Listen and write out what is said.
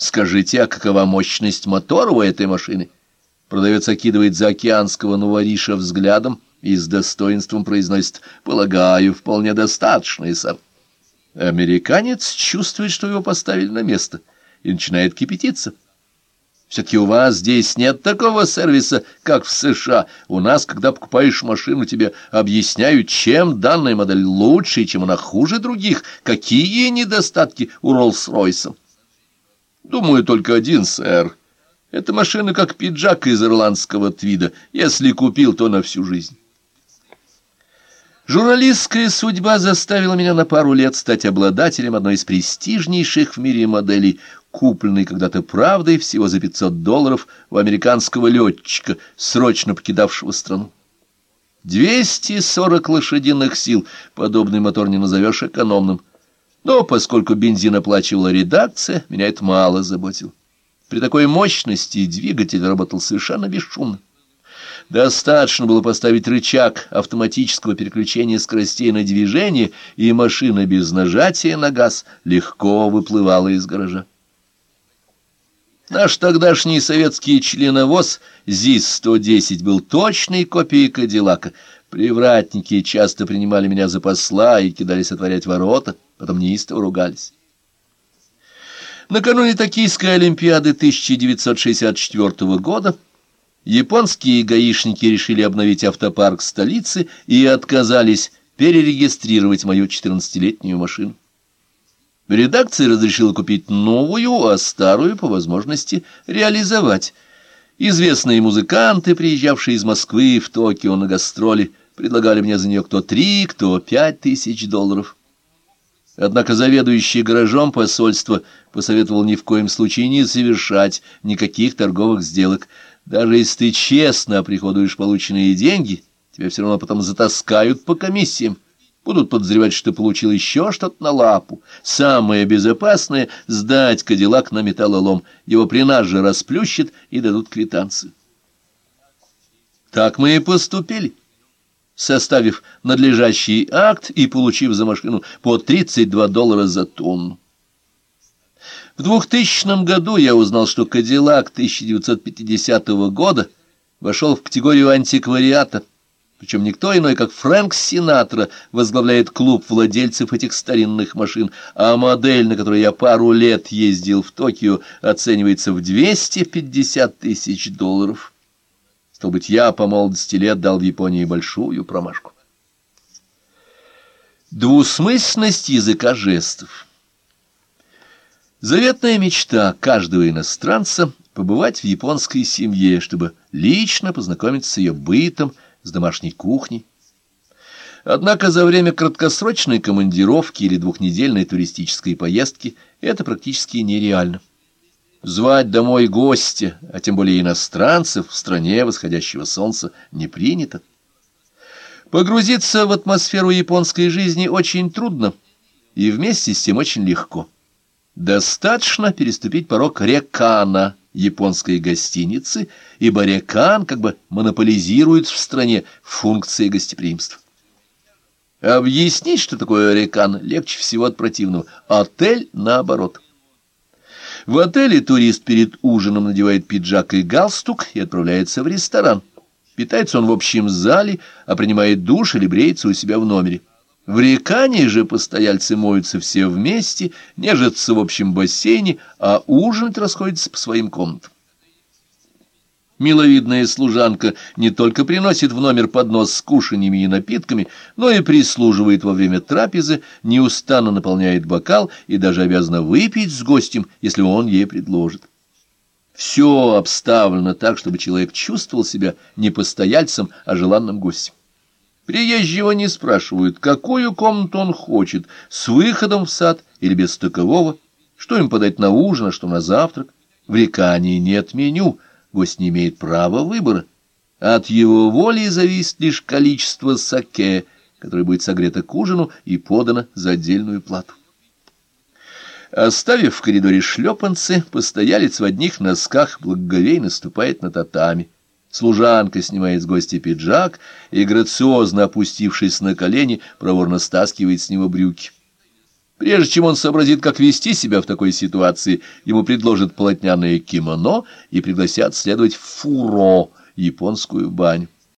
Скажите, а какова мощность мотора у этой машины? Продавец окидывает заокеанского новориша взглядом и с достоинством произносит «Полагаю, вполне достаточно, сэр». Американец чувствует, что его поставили на место, и начинает кипятиться. Все-таки у вас здесь нет такого сервиса, как в США. У нас, когда покупаешь машину, тебе объясняют, чем данная модель лучше и чем она хуже других, какие недостатки у Роллс-Ройса. Думаю, только один, сэр. Эта машина как пиджак из ирландского твида. Если купил, то на всю жизнь. Журналистская судьба заставила меня на пару лет стать обладателем одной из престижнейших в мире моделей, купленной когда-то правдой всего за 500 долларов у американского летчика, срочно покидавшего страну. 240 лошадиных сил, подобный мотор не назовешь экономным. Но поскольку бензин оплачивала редакция, меня это мало заботило. При такой мощности двигатель работал совершенно бесшумно. Достаточно было поставить рычаг автоматического переключения скоростей на движение, и машина без нажатия на газ легко выплывала из гаража. Наш тогдашний советский членовоз ЗИС-110 был точной копией Кадиллака. Привратники часто принимали меня за посла и кидались отворять ворота, потом неистово ругались. Накануне Токийской Олимпиады 1964 года японские гаишники решили обновить автопарк столицы и отказались перерегистрировать мою 14-летнюю машину. Редакция разрешила купить новую, а старую, по возможности, реализовать. Известные музыканты, приезжавшие из Москвы в Токио на гастроли, предлагали мне за нее кто три, кто пять тысяч долларов. Однако заведующий гаражом посольства посоветовал ни в коем случае не совершать никаких торговых сделок. Даже если ты честно оприходуешь полученные деньги, тебя все равно потом затаскают по комиссиям. Будут подозревать, что получил еще что-то на лапу. Самое безопасное — сдать кадиллак на металлолом. Его при нас же расплющат и дадут квитанцию. Так мы и поступили составив надлежащий акт и получив за машину по 32 доллара за тонну. В 2000 году я узнал, что Кадиллак 1950 года вошел в категорию антиквариата, причем никто иной, как Фрэнк Синатра, возглавляет клуб владельцев этих старинных машин, а модель, на которой я пару лет ездил в Токио, оценивается в 250 тысяч долларов. Стал быть, я по молодости лет дал в Японии большую промашку. Двусмысленность языка жестов. Заветная мечта каждого иностранца — побывать в японской семье, чтобы лично познакомиться с ее бытом, с домашней кухней. Однако за время краткосрочной командировки или двухнедельной туристической поездки это практически нереально. Звать домой гостя, а тем более иностранцев в стране восходящего солнца, не принято. Погрузиться в атмосферу японской жизни очень трудно и вместе с тем очень легко. Достаточно переступить порог рекана японской гостиницы, ибо рекан как бы монополизирует в стране функции гостеприимства. Объяснить, что такое рекан, легче всего от противного. Отель наоборот – в отеле турист перед ужином надевает пиджак и галстук и отправляется в ресторан. Питается он в общем зале, а принимает душ или бреется у себя в номере. В Рекане же постояльцы моются все вместе, нежатся в общем бассейне, а ужинать расходятся по своим комнатам. Миловидная служанка не только приносит в номер поднос с кушаньями и напитками, но и прислуживает во время трапезы, неустанно наполняет бокал и даже обязана выпить с гостем, если он ей предложит. Все обставлено так, чтобы человек чувствовал себя не постояльцем, а желанным гостем. Приезжего не спрашивают, какую комнату он хочет, с выходом в сад или без такового, что им подать на ужин, а что на завтрак. В рекании нет меню — гость не имеет права выбора. От его воли зависит лишь количество саке, которое будет согрето к ужину и подано за отдельную плату. Оставив в коридоре шлепанцы, постоялец в одних носках благоговейно наступает на татами. Служанка снимает с гостя пиджак и, грациозно опустившись на колени, проворно стаскивает с него брюки. Прежде чем он сообразит, как вести себя в такой ситуации, ему предложат полотняное кимоно и пригласят следовать в фуро, японскую баню.